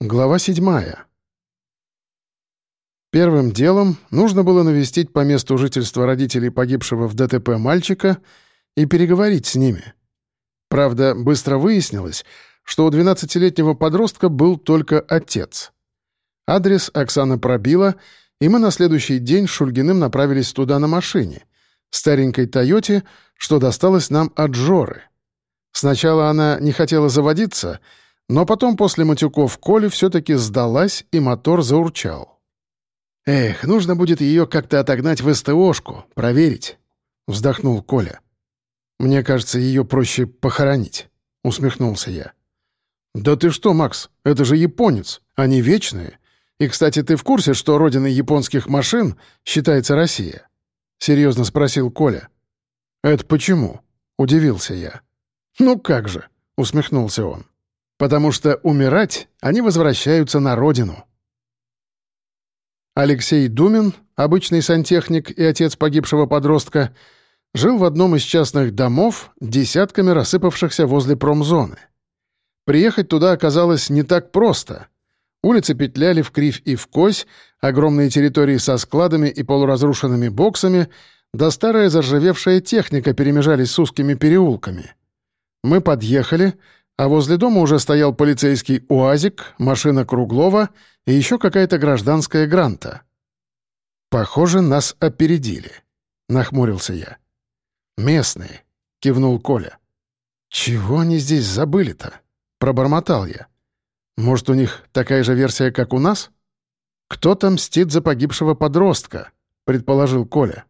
Глава седьмая. Первым делом нужно было навестить по месту жительства родителей погибшего в ДТП мальчика и переговорить с ними. Правда, быстро выяснилось, что у 12-летнего подростка был только отец. Адрес Оксана пробила, и мы на следующий день с Шульгиным направились туда на машине, старенькой «Тойоте», что досталось нам от Жоры. Сначала она не хотела заводиться — но потом после матюков Коли все-таки сдалась, и мотор заурчал. «Эх, нужно будет ее как-то отогнать в СТОшку, проверить», — вздохнул Коля. «Мне кажется, ее проще похоронить», — усмехнулся я. «Да ты что, Макс, это же японец, они вечные. И, кстати, ты в курсе, что родиной японских машин считается Россия?» — серьезно спросил Коля. «Это почему?» — удивился я. «Ну как же», — усмехнулся он потому что умирать они возвращаются на родину. Алексей Думин, обычный сантехник и отец погибшего подростка, жил в одном из частных домов, десятками рассыпавшихся возле промзоны. Приехать туда оказалось не так просто. Улицы петляли в кривь и в кось, огромные территории со складами и полуразрушенными боксами, да старая заржавевшая техника перемежались с узкими переулками. Мы подъехали — а возле дома уже стоял полицейский УАЗик, машина Круглова и еще какая-то гражданская гранта. «Похоже, нас опередили», — нахмурился я. «Местные», — кивнул Коля. «Чего они здесь забыли-то?» — пробормотал я. «Может, у них такая же версия, как у нас?» «Кто-то мстит за погибшего подростка», — предположил Коля.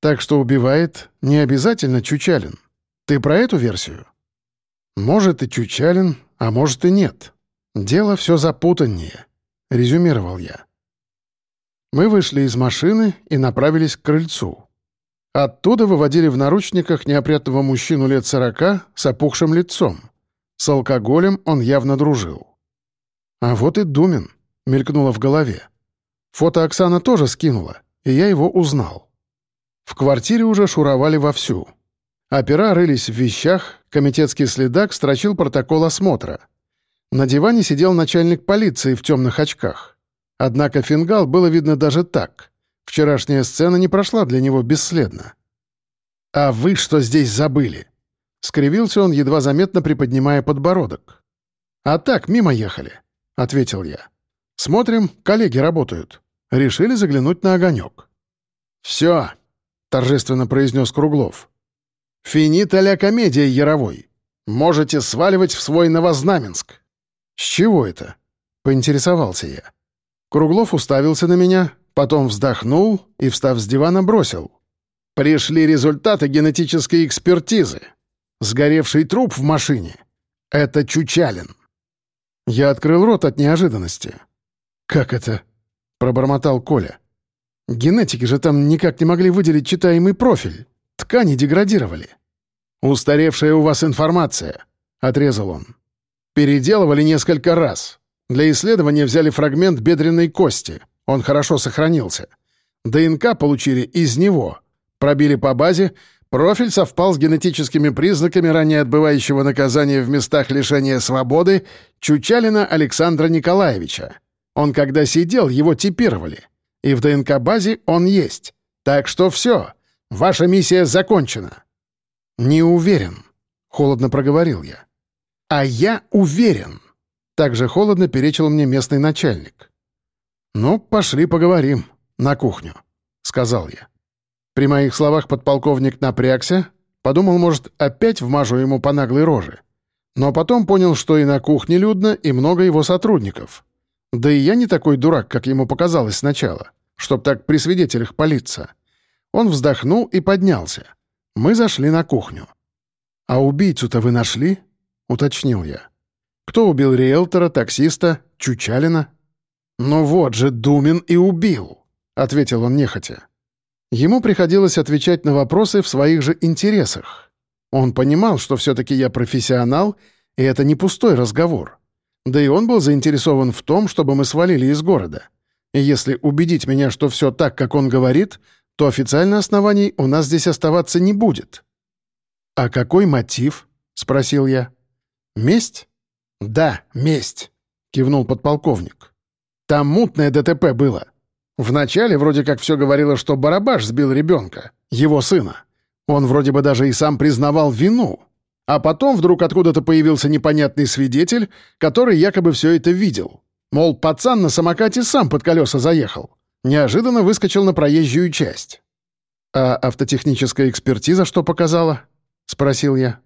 «Так что убивает не обязательно Чучалин. Ты про эту версию?» Может и Чучалин, а может и нет. Дело все запутаннее, — резюмировал я. Мы вышли из машины и направились к крыльцу. Оттуда выводили в наручниках неопрятного мужчину лет сорока с опухшим лицом. С алкоголем он явно дружил. А вот и Думин, — мелькнуло в голове. Фото Оксана тоже скинула, и я его узнал. В квартире уже шуровали вовсю. Опера рылись в вещах, комитетский следак строчил протокол осмотра. На диване сидел начальник полиции в темных очках. Однако фингал было видно даже так. Вчерашняя сцена не прошла для него бесследно. «А вы что здесь забыли?» — скривился он, едва заметно приподнимая подбородок. «А так, мимо ехали», — ответил я. «Смотрим, коллеги работают. Решили заглянуть на огонек». «Все», — торжественно произнес Круглов. Финита ля комедия Яровой. Можете сваливать в свой Новознаменск». «С чего это?» — поинтересовался я. Круглов уставился на меня, потом вздохнул и, встав с дивана, бросил. «Пришли результаты генетической экспертизы. Сгоревший труп в машине — это Чучалин». Я открыл рот от неожиданности. «Как это?» — пробормотал Коля. «Генетики же там никак не могли выделить читаемый профиль». Ткани деградировали. «Устаревшая у вас информация», — отрезал он. «Переделывали несколько раз. Для исследования взяли фрагмент бедренной кости. Он хорошо сохранился. ДНК получили из него. Пробили по базе. Профиль совпал с генетическими признаками ранее отбывающего наказания в местах лишения свободы Чучалина Александра Николаевича. Он когда сидел, его типировали. И в ДНК-базе он есть. Так что все. Ваша миссия закончена». «Не уверен», — холодно проговорил я. «А я уверен», — также холодно перечил мне местный начальник. «Ну, пошли поговорим на кухню», — сказал я. При моих словах подполковник напрягся, подумал, может, опять вмажу ему по наглой роже. Но потом понял, что и на кухне людно, и много его сотрудников. Да и я не такой дурак, как ему показалось сначала, чтоб так при свидетелях палиться. Он вздохнул и поднялся. Мы зашли на кухню. «А убийцу-то вы нашли?» — уточнил я. «Кто убил риэлтора, таксиста, Чучалина?» «Ну вот же, Думин и убил», — ответил он нехотя. Ему приходилось отвечать на вопросы в своих же интересах. Он понимал, что все-таки я профессионал, и это не пустой разговор. Да и он был заинтересован в том, чтобы мы свалили из города. И если убедить меня, что все так, как он говорит, то официально оснований у нас здесь оставаться не будет». «А какой мотив?» — спросил я. «Месть?» «Да, месть», —— кивнул подполковник. «Там мутное ДТП было. Вначале вроде как все говорило, что Барабаш сбил ребенка, его сына. Он вроде бы даже и сам признавал вину. А потом вдруг откуда-то появился непонятный свидетель, который якобы все это видел. Мол, пацан на самокате сам под колеса заехал. Неожиданно выскочил на проезжую часть. «А автотехническая экспертиза что показала?» — спросил я.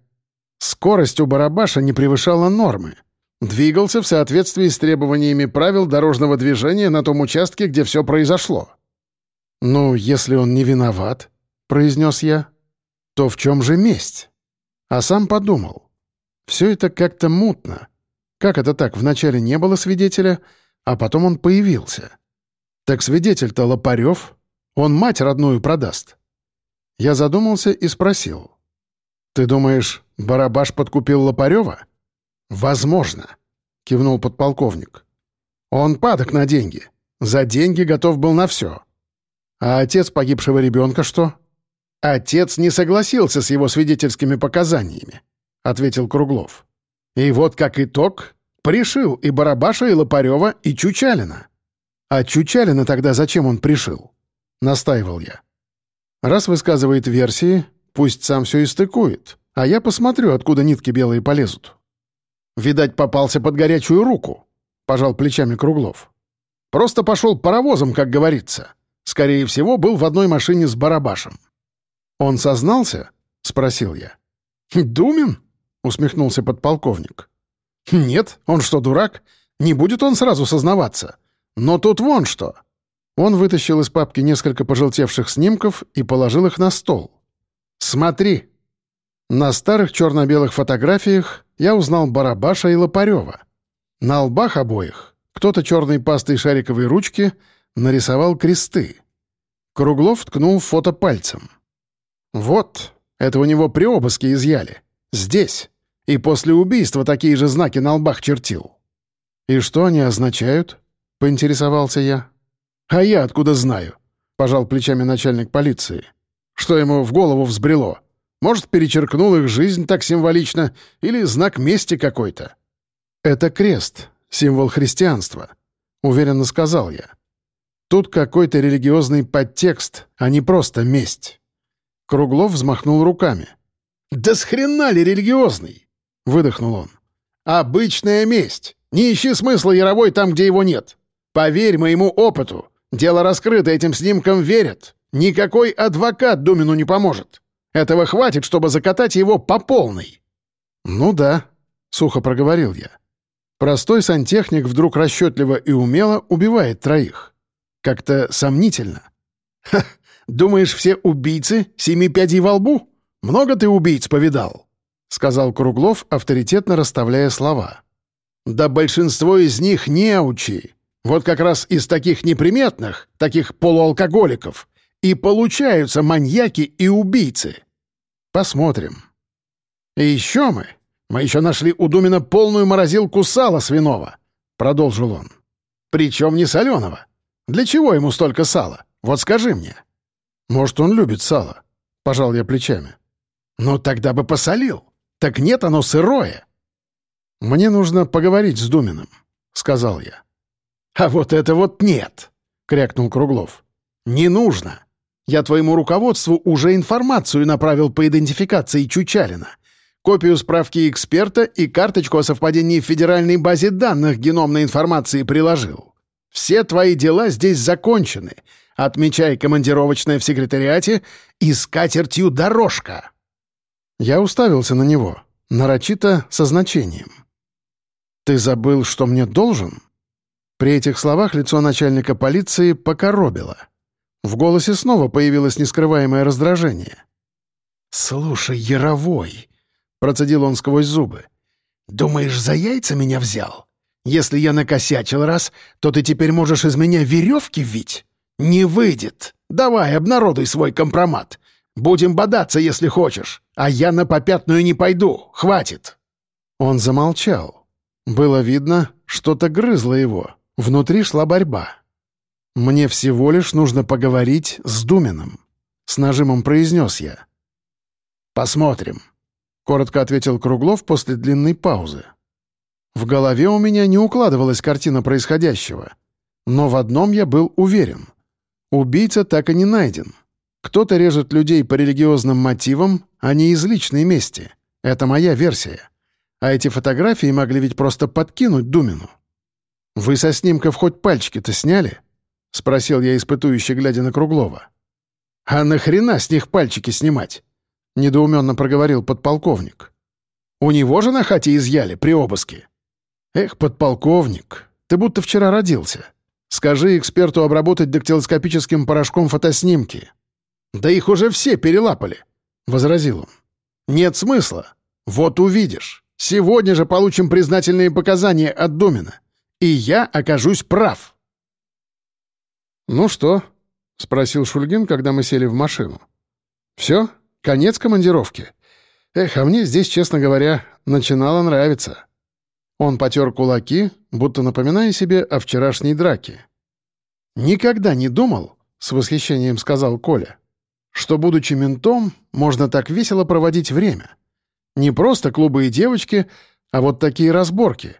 Скорость у барабаша не превышала нормы. Двигался в соответствии с требованиями правил дорожного движения на том участке, где все произошло. «Ну, если он не виноват», — произнес я, — «то в чем же месть?» А сам подумал. Все это как-то мутно. Как это так, вначале не было свидетеля, а потом он появился? Так свидетель-то Лопарев, он мать родную продаст. Я задумался и спросил. «Ты думаешь, Барабаш подкупил Лопарева?» «Возможно», — кивнул подполковник. «Он падок на деньги. За деньги готов был на все. А отец погибшего ребенка что?» «Отец не согласился с его свидетельскими показаниями», — ответил Круглов. «И вот как итог, пришил и Барабаша, и Лопарева, и Чучалина». «А Чучалина тогда зачем он пришил?» — настаивал я. «Раз высказывает версии, пусть сам все и стыкует, а я посмотрю, откуда нитки белые полезут». «Видать, попался под горячую руку», — пожал плечами Круглов. «Просто пошел паровозом, как говорится. Скорее всего, был в одной машине с Барабашем». «Он сознался?» — спросил я. «Думен?» — усмехнулся подполковник. «Нет, он что, дурак? Не будет он сразу сознаваться. Но тут вон что!» Он вытащил из папки несколько пожелтевших снимков и положил их на стол. «Смотри!» На старых черно-белых фотографиях я узнал Барабаша и Лопарева. На лбах обоих кто-то черной пастой шариковой ручки нарисовал кресты. Круглов ткнул фото пальцем. «Вот, это у него при обыске изъяли. Здесь. И после убийства такие же знаки на лбах чертил». «И что они означают?» — поинтересовался я. «А я откуда знаю?» — пожал плечами начальник полиции. «Что ему в голову взбрело? Может, перечеркнул их жизнь так символично или знак мести какой-то?» «Это крест, символ христианства», — уверенно сказал я. «Тут какой-то религиозный подтекст, а не просто месть». Круглов взмахнул руками. «Да с хрена ли религиозный?» — выдохнул он. «Обычная месть. Не ищи смысла яровой там, где его нет. Поверь моему опыту. Дело раскрыто, этим снимкам верят. Никакой адвокат Думину не поможет. Этого хватит, чтобы закатать его по полной». «Ну да», — сухо проговорил я. Простой сантехник вдруг расчетливо и умело убивает троих. Как-то сомнительно. «Ха, Думаешь, все убийцы семи пядей во лбу? Много ты убийц повидал?» — сказал Круглов, авторитетно расставляя слова. «Да большинство из них неучи. Вот как раз из таких неприметных, таких полуалкоголиков, и получаются маньяки и убийцы. Посмотрим. И еще мы. Мы еще нашли у Думина полную морозилку сала свиного», — продолжил он. «Причем не соленого. Для чего ему столько сала? Вот скажи мне». «Может, он любит сало?» — пожал я плечами. «Ну, тогда бы посолил. Так нет, оно сырое». «Мне нужно поговорить с Думиным», — сказал я. «А вот это вот нет!» — крякнул Круглов. «Не нужно. Я твоему руководству уже информацию направил по идентификации Чучалина. Копию справки эксперта и карточку о совпадении в федеральной базе данных геномной информации приложил. Все твои дела здесь закончены, Отмечай командировочное в секретариате и с катертью дорожка!» Я уставился на него, нарочито со значением. «Ты забыл, что мне должен?» При этих словах лицо начальника полиции покоробило. В голосе снова появилось нескрываемое раздражение. «Слушай, Яровой!» — процедил он сквозь зубы. «Думаешь, за яйца меня взял? Если я накосячил раз, то ты теперь можешь из меня веревки вить? «Не выйдет. Давай, обнародуй свой компромат. Будем бодаться, если хочешь. А я на попятную не пойду. Хватит». Он замолчал. Было видно, что-то грызло его. Внутри шла борьба. «Мне всего лишь нужно поговорить с Думиным», — с нажимом произнес я. «Посмотрим», — коротко ответил Круглов после длинной паузы. В голове у меня не укладывалась картина происходящего. Но в одном я был уверен. Убийца так и не найден. Кто-то режет людей по религиозным мотивам, а не из личной мести. Это моя версия. А эти фотографии могли ведь просто подкинуть Думину. «Вы со снимков хоть пальчики-то сняли?» — спросил я испытующе, глядя на Круглова. «А нахрена с них пальчики снимать?» — недоуменно проговорил подполковник. «У него же на хате изъяли при обыске». «Эх, подполковник, ты будто вчера родился. Скажи эксперту обработать дактилоскопическим порошком фотоснимки». «Да их уже все перелапали», — возразил он. «Нет смысла. Вот увидишь. Сегодня же получим признательные показания от Думина. И я окажусь прав». «Ну что?» — спросил Шульгин, когда мы сели в машину. «Все? Конец командировки? Эх, а мне здесь, честно говоря, начинало нравиться». Он потер кулаки, будто напоминая себе о вчерашней драке. «Никогда не думал», — с восхищением сказал Коля, «что, будучи ментом, можно так весело проводить время. Не просто клубы и девочки, а вот такие разборки.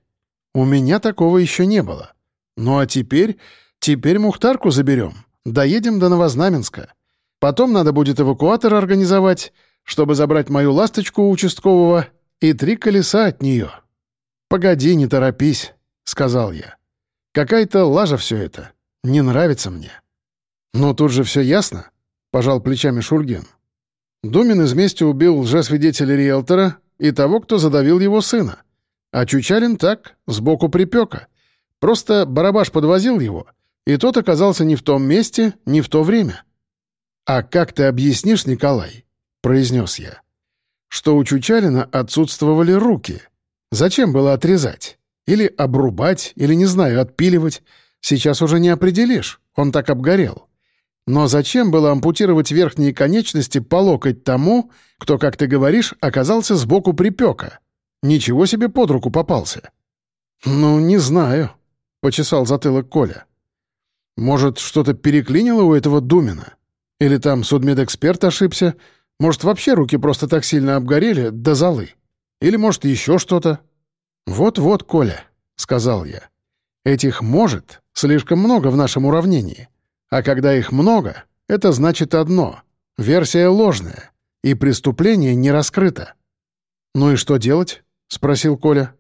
У меня такого еще не было. Ну а теперь... Теперь Мухтарку заберем. Доедем до Новознаменска. Потом надо будет эвакуатор организовать, чтобы забрать мою ласточку у участкового и три колеса от нее». «Погоди, не торопись», — сказал я. «Какая-то лажа все это. Не нравится мне». «Но тут же все ясно», — пожал плечами Шульгин. Думин из мести убил лжесвидетеля риэлтора и того, кто задавил его сына. А Чучалин так, сбоку припека. Просто барабаш подвозил его, и тот оказался не в том месте, не в то время. «А как ты объяснишь, Николай?» — произнес я. «Что у Чучалина отсутствовали руки. Зачем было отрезать? Или обрубать, или, не знаю, отпиливать? Сейчас уже не определишь, он так обгорел. Но зачем было ампутировать верхние конечности по локоть тому, кто, как ты говоришь, оказался сбоку припека? Ничего себе под руку попался. «Ну, не знаю», — почесал затылок Коля. «Может, что-то переклинило у этого Думина? Или там судмедэксперт ошибся? Может, вообще руки просто так сильно обгорели до золы? Или, может, еще что-то?» «Вот-вот, Коля», — сказал я. «Этих «может» слишком много в нашем уравнении. А когда их много, это значит одно — версия ложная, и преступление не раскрыто. «Ну и что делать?» — спросил Коля.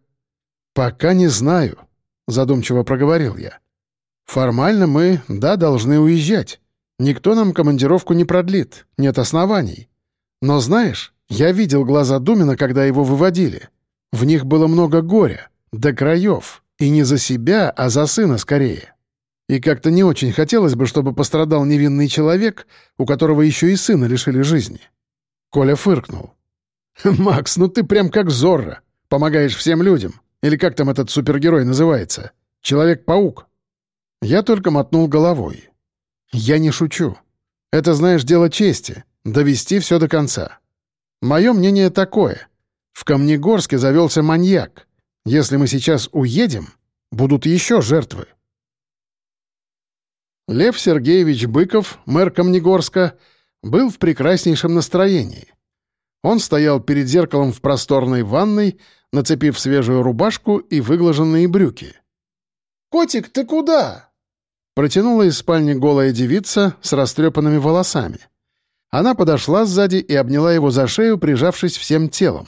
«Пока не знаю», — задумчиво проговорил я. «Формально мы, да, должны уезжать. Никто нам командировку не продлит, нет оснований. Но знаешь, я видел глаза Думина, когда его выводили. В них было много горя, до краев, и не за себя, а за сына скорее. И как-то не очень хотелось бы, чтобы пострадал невинный человек, у которого еще и сына лишили жизни. Коля фыркнул. «Макс, ну ты прям как Зорро. Помогаешь всем людям. Или как там этот супергерой называется? Человек-паук». Я только мотнул головой. «Я не шучу. Это, знаешь, дело чести. Довести все до конца. Мое мнение такое. В Камнегорске завелся маньяк. Если мы сейчас уедем, будут еще жертвы». Лев Сергеевич Быков, мэр Камнегорска, был в прекраснейшем настроении. Он стоял перед зеркалом в просторной ванной, нацепив свежую рубашку и выглаженные брюки. «Котик, ты куда?» Протянула из спальни голая девица с растрепанными волосами. Она подошла сзади и обняла его за шею, прижавшись всем телом.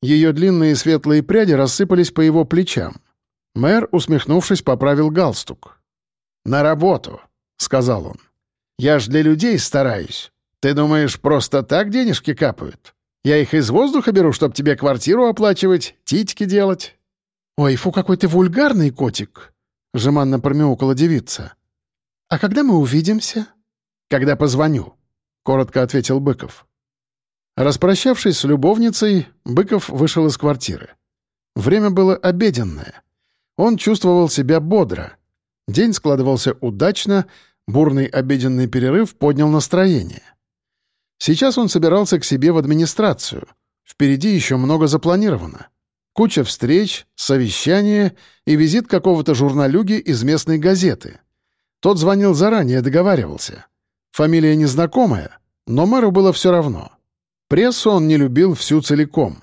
Ее длинные светлые пряди рассыпались по его плечам. Мэр, усмехнувшись, поправил галстук. «На работу», — сказал он. «Я ж для людей стараюсь. Ты думаешь, просто так денежки капают? Я их из воздуха беру, чтобы тебе квартиру оплачивать, титьки делать». «Ой, фу, какой ты вульгарный котик!» — жеманно промяукала девица. «А когда мы увидимся?» «Когда позвоню», — коротко ответил Быков. Распрощавшись с любовницей, Быков вышел из квартиры. Время было обеденное. Он чувствовал себя бодро — День складывался удачно, бурный обеденный перерыв поднял настроение. Сейчас он собирался к себе в администрацию. Впереди еще много запланировано. Куча встреч, совещания и визит какого-то журналюги из местной газеты. Тот звонил заранее, договаривался. Фамилия незнакомая, но мэру было все равно. Прессу он не любил всю целиком.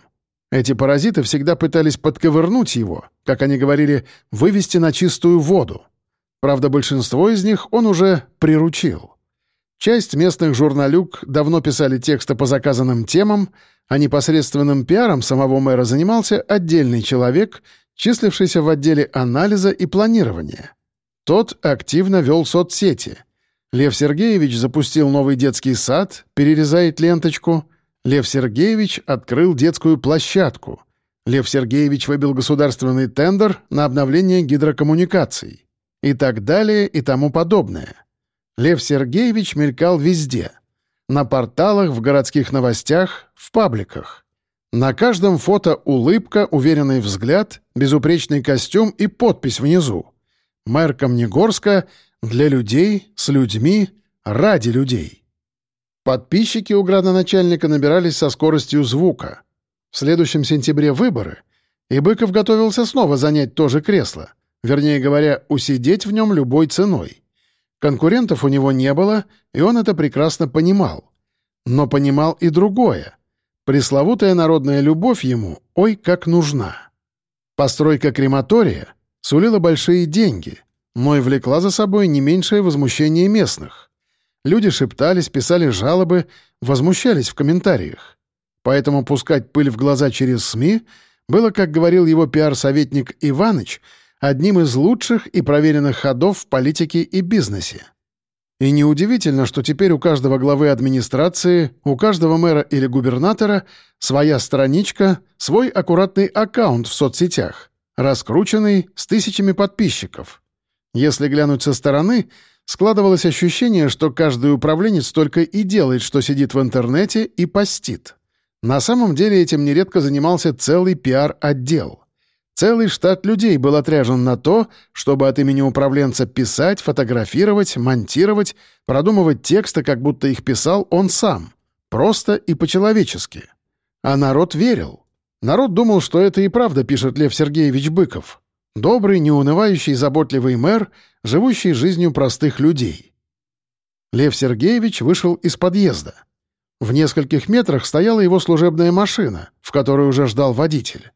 Эти паразиты всегда пытались подковырнуть его, как они говорили, вывести на чистую воду. Правда, большинство из них он уже приручил. Часть местных журналюк давно писали тексты по заказанным темам, а непосредственным пиаром самого мэра занимался отдельный человек, числившийся в отделе анализа и планирования. Тот активно вел соцсети. Лев Сергеевич запустил новый детский сад, перерезает ленточку. Лев Сергеевич открыл детскую площадку. Лев Сергеевич выбил государственный тендер на обновление гидрокоммуникаций. И так далее и тому подобное. Лев Сергеевич мелькал везде. На порталах, в городских новостях, в пабликах. На каждом фото улыбка, уверенный взгляд, безупречный костюм и подпись внизу. Мэр Камнегорска для людей, с людьми, ради людей. Подписчики у градоначальника набирались со скоростью звука. В следующем сентябре выборы, и Быков готовился снова занять то же кресло, вернее говоря, усидеть в нем любой ценой. Конкурентов у него не было, и он это прекрасно понимал. Но понимал и другое. Пресловутая народная любовь ему ой как нужна. Постройка крематория сулила большие деньги, но и влекла за собой не меньшее возмущение местных. Люди шептались, писали жалобы, возмущались в комментариях. Поэтому пускать пыль в глаза через СМИ было, как говорил его пиар-советник Иваныч, одним из лучших и проверенных ходов в политике и бизнесе. И неудивительно, что теперь у каждого главы администрации, у каждого мэра или губернатора своя страничка, свой аккуратный аккаунт в соцсетях, раскрученный с тысячами подписчиков. Если глянуть со стороны, складывалось ощущение, что каждый управленец только и делает, что сидит в интернете и постит. На самом деле этим нередко занимался целый пиар-отдел — Целый штат людей был отряжен на то, чтобы от имени управленца писать, фотографировать, монтировать, продумывать тексты, как будто их писал он сам. Просто и по-человечески. А народ верил. Народ думал, что это и правда пишет Лев Сергеевич Быков. Добрый, неунывающий, заботливый мэр, живущий жизнью простых людей. Лев Сергеевич вышел из подъезда. В нескольких метрах стояла его служебная машина, в которой уже ждал водитель.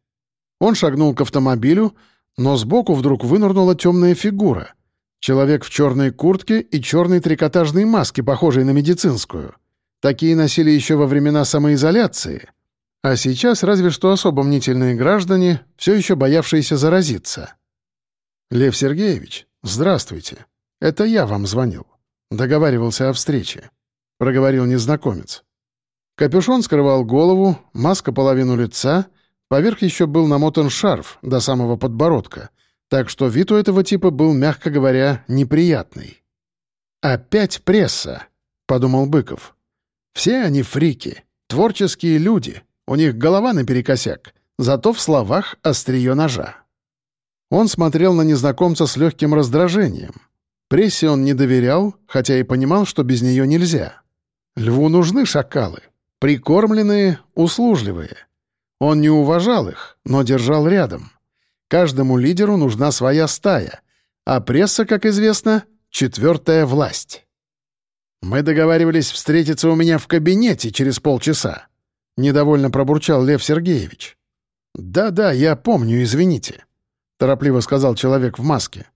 Он шагнул к автомобилю, но сбоку вдруг вынырнула темная фигура. Человек в черной куртке и черной трикотажной маске, похожей на медицинскую. Такие носили еще во времена самоизоляции. А сейчас разве что особо мнительные граждане, все еще боявшиеся заразиться. «Лев Сергеевич, здравствуйте. Это я вам звонил. Договаривался о встрече», — проговорил незнакомец. Капюшон скрывал голову, маска половину лица — Поверх еще был намотан шарф до самого подбородка, так что вид у этого типа был, мягко говоря, неприятный. «Опять пресса», — подумал Быков. «Все они фрики, творческие люди, у них голова наперекосяк, зато в словах острие ножа». Он смотрел на незнакомца с легким раздражением. Прессе он не доверял, хотя и понимал, что без нее нельзя. Льву нужны шакалы, прикормленные, услужливые — он не уважал их, но держал рядом. Каждому лидеру нужна своя стая, а пресса, как известно, четвертая власть. «Мы договаривались встретиться у меня в кабинете через полчаса», — недовольно пробурчал Лев Сергеевич. «Да-да, я помню, извините», — торопливо сказал человек в маске.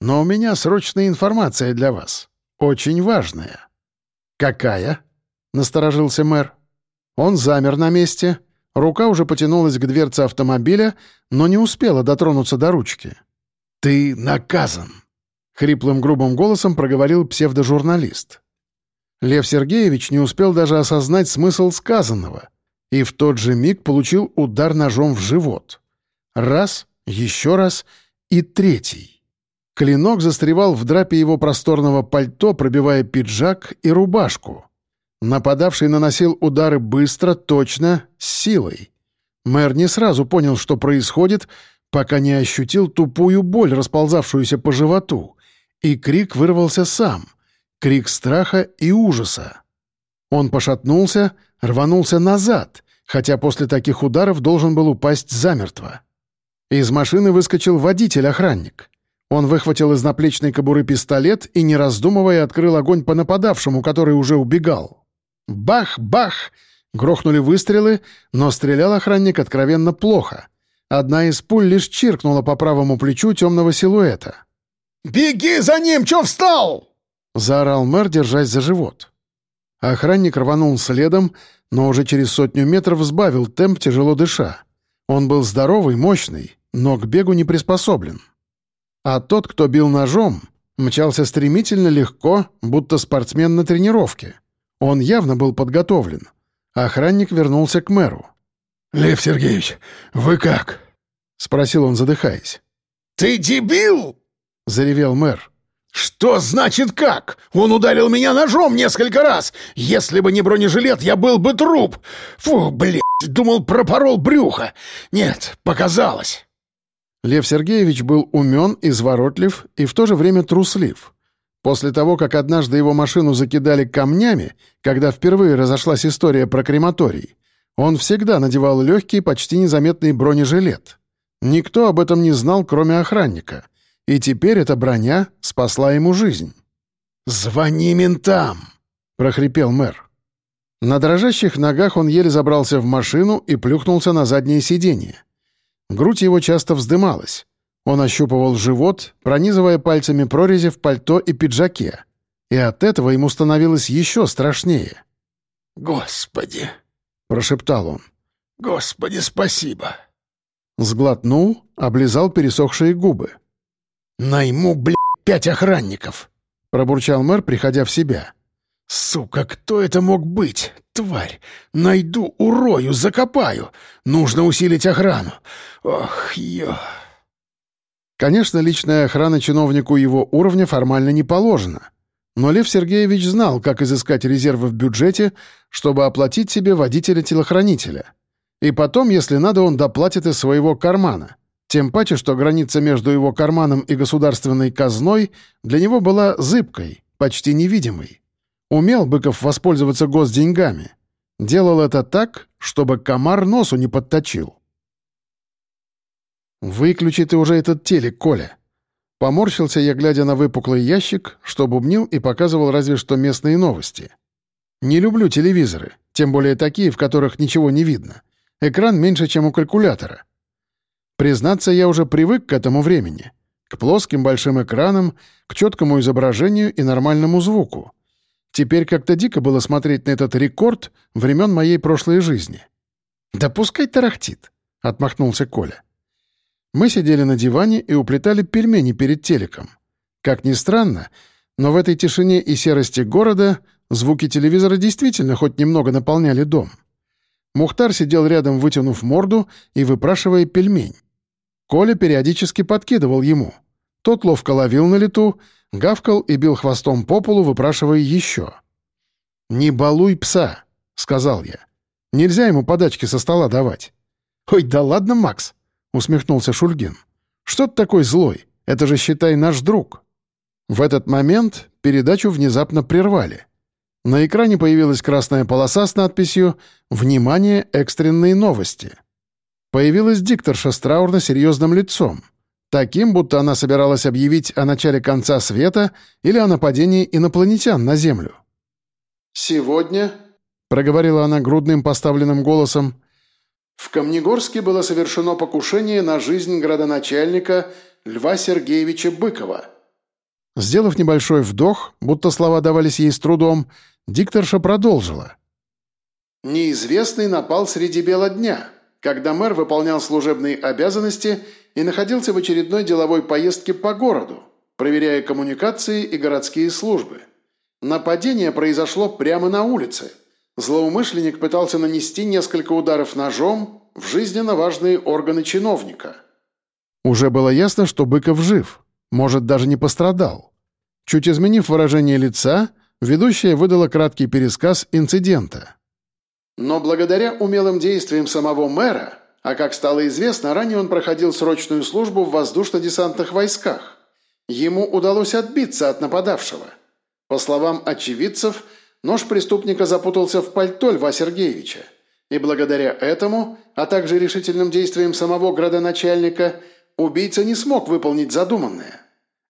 «Но у меня срочная информация для вас. Очень важная». «Какая?» — насторожился мэр. Он замер на месте, Рука уже потянулась к дверце автомобиля, но не успела дотронуться до ручки. «Ты наказан!» — хриплым грубым голосом проговорил псевдожурналист. Лев Сергеевич не успел даже осознать смысл сказанного и в тот же миг получил удар ножом в живот. Раз, еще раз и третий. Клинок застревал в драпе его просторного пальто, пробивая пиджак и рубашку. Нападавший наносил удары быстро, точно, с силой. Мэр не сразу понял, что происходит, пока не ощутил тупую боль, расползавшуюся по животу. И крик вырвался сам. Крик страха и ужаса. Он пошатнулся, рванулся назад, хотя после таких ударов должен был упасть замертво. Из машины выскочил водитель-охранник. Он выхватил из наплечной кобуры пистолет и, не раздумывая, открыл огонь по нападавшему, который уже убегал. Бах-бах! Грохнули выстрелы, но стрелял охранник откровенно плохо. Одна из пуль лишь чиркнула по правому плечу темного силуэта. «Беги за ним! Чё встал?» — заорал мэр, держась за живот. Охранник рванул следом, но уже через сотню метров сбавил темп, тяжело дыша. Он был здоровый, мощный, но к бегу не приспособлен. А тот, кто бил ножом, мчался стремительно легко, будто спортсмен на тренировке. Он явно был подготовлен. Охранник вернулся к мэру. «Лев Сергеевич, вы как?» — спросил он, задыхаясь. «Ты дебил!» — заревел мэр. «Что значит как? Он ударил меня ножом несколько раз! Если бы не бронежилет, я был бы труп! Фу, блядь, думал, пропорол брюхо! Нет, показалось!» Лев Сергеевич был умен, изворотлив и в то же время труслив. После того, как однажды его машину закидали камнями, когда впервые разошлась история про крематорий, он всегда надевал легкий, почти незаметный бронежилет. Никто об этом не знал, кроме охранника. И теперь эта броня спасла ему жизнь. «Звони ментам!» — прохрипел мэр. На дрожащих ногах он еле забрался в машину и плюхнулся на заднее сиденье. Грудь его часто вздымалась. Он ощупывал живот, пронизывая пальцами прорези в пальто и пиджаке. И от этого ему становилось еще страшнее. «Господи!» — прошептал он. «Господи, спасибо!» Сглотнул, облизал пересохшие губы. «Найму, блядь, пять охранников!» — пробурчал мэр, приходя в себя. «Сука, кто это мог быть? Тварь! Найду, урою, закопаю! Нужно усилить охрану! Ох, ё...» Конечно, личная охрана чиновнику его уровня формально не положена. Но Лев Сергеевич знал, как изыскать резервы в бюджете, чтобы оплатить себе водителя-телохранителя. И потом, если надо, он доплатит из своего кармана. Тем паче, что граница между его карманом и государственной казной для него была зыбкой, почти невидимой. Умел Быков воспользоваться госденьгами. Делал это так, чтобы комар носу не подточил. «Выключи ты уже этот телек, Коля!» Поморщился я, глядя на выпуклый ящик, что бубнил и показывал разве что местные новости. «Не люблю телевизоры, тем более такие, в которых ничего не видно. Экран меньше, чем у калькулятора. Признаться, я уже привык к этому времени. К плоским большим экранам, к четкому изображению и нормальному звуку. Теперь как-то дико было смотреть на этот рекорд времен моей прошлой жизни. «Да пускай тарахтит», — отмахнулся Коля. Мы сидели на диване и уплетали пельмени перед телеком. Как ни странно, но в этой тишине и серости города звуки телевизора действительно хоть немного наполняли дом. Мухтар сидел рядом, вытянув морду и выпрашивая пельмень. Коля периодически подкидывал ему. Тот ловко ловил на лету, гавкал и бил хвостом по полу, выпрашивая еще. «Не балуй пса», — сказал я. «Нельзя ему подачки со стола давать». «Ой, да ладно, Макс», — усмехнулся Шульгин. «Что ты такой злой? Это же, считай, наш друг». В этот момент передачу внезапно прервали. На экране появилась красная полоса с надписью «Внимание! Экстренные новости». Появилась дикторша с траурно-серьезным лицом. Таким, будто она собиралась объявить о начале конца света или о нападении инопланетян на Землю. «Сегодня», — проговорила она грудным поставленным голосом, «в Камнегорске было совершено покушение на жизнь градоначальника Льва Сергеевича Быкова». Сделав небольшой вдох, будто слова давались ей с трудом, дикторша продолжила. «Неизвестный напал среди бела дня, когда мэр выполнял служебные обязанности — и находился в очередной деловой поездке по городу, проверяя коммуникации и городские службы. Нападение произошло прямо на улице. Злоумышленник пытался нанести несколько ударов ножом в жизненно важные органы чиновника. Уже было ясно, что Быков жив, может, даже не пострадал. Чуть изменив выражение лица, ведущая выдала краткий пересказ инцидента. Но благодаря умелым действиям самого мэра а как стало известно, ранее он проходил срочную службу в воздушно-десантных войсках. Ему удалось отбиться от нападавшего. По словам очевидцев, нож преступника запутался в пальто Льва Сергеевича. И благодаря этому, а также решительным действиям самого градоначальника, убийца не смог выполнить задуманное.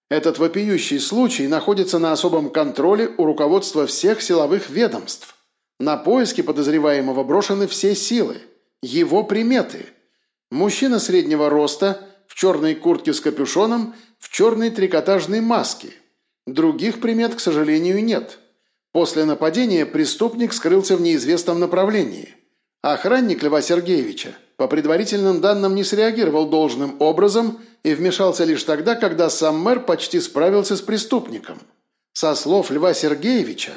Этот вопиющий случай находится на особом контроле у руководства всех силовых ведомств. На поиски подозреваемого брошены все силы. Его приметы. Мужчина среднего роста, в черной куртке с капюшоном, в черной трикотажной маске. Других примет, к сожалению, нет. После нападения преступник скрылся в неизвестном направлении. Охранник Льва Сергеевича, по предварительным данным, не среагировал должным образом и вмешался лишь тогда, когда сам мэр почти справился с преступником. Со слов Льва Сергеевича,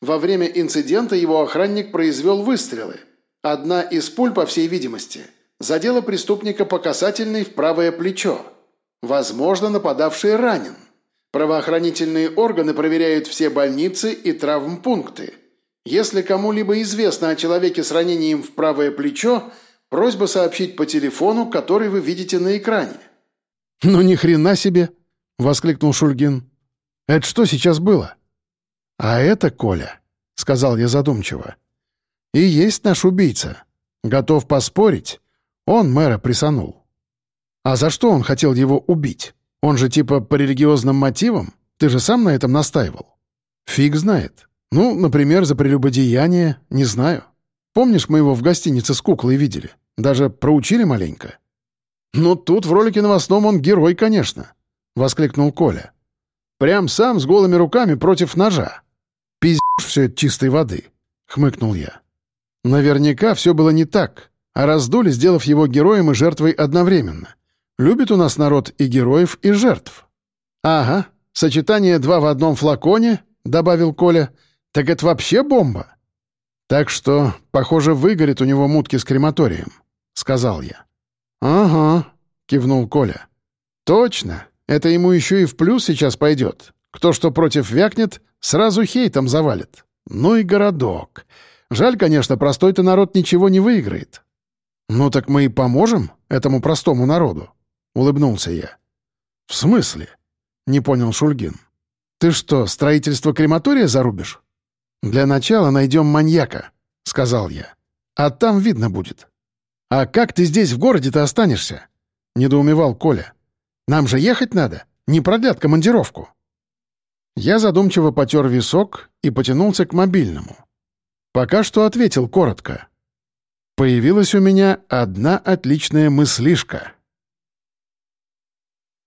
во время инцидента его охранник произвел выстрелы. Одна из пуль, по всей видимости, задела преступника по касательной в правое плечо. Возможно, нападавший ранен. Правоохранительные органы проверяют все больницы и травмпункты – если кому-либо известно о человеке с ранением в правое плечо, просьба сообщить по телефону, который вы видите на экране». «Ну ни хрена себе!» — воскликнул Шульгин. «Это что сейчас было?» «А это Коля», — сказал я задумчиво. «И есть наш убийца. Готов поспорить, он мэра присанул. А за что он хотел его убить? Он же типа по религиозным мотивам? Ты же сам на этом настаивал?» «Фиг знает. Ну, например, за прелюбодеяние, не знаю. Помнишь, мы его в гостинице с куклой видели? Даже проучили маленько. «Ну, тут в ролике новостном он герой, конечно», — воскликнул Коля. «Прям сам с голыми руками против ножа. Пиздешь все это чистой воды», — хмыкнул я. Наверняка все было не так, а раздули, сделав его героем и жертвой одновременно. Любит у нас народ и героев, и жертв. «Ага, сочетание два в одном флаконе», — добавил Коля, — так это вообще бомба? Так что, похоже, выгорит у него мутки с крематорием, сказал я. Ага, кивнул Коля. Точно. Это ему еще и в плюс сейчас пойдет. Кто что против вякнет, сразу хейтом завалит. Ну и городок. Жаль, конечно, простой-то народ ничего не выиграет. Ну так мы и поможем этому простому народу, улыбнулся я. В смысле? Не понял Шульгин. Ты что, строительство крематория зарубишь? «Для начала найдем маньяка», — сказал я. «А там видно будет». «А как ты здесь в городе-то останешься?» — недоумевал Коля. «Нам же ехать надо, не продлят командировку». Я задумчиво потер висок и потянулся к мобильному. Пока что ответил коротко. Появилась у меня одна отличная мыслишка —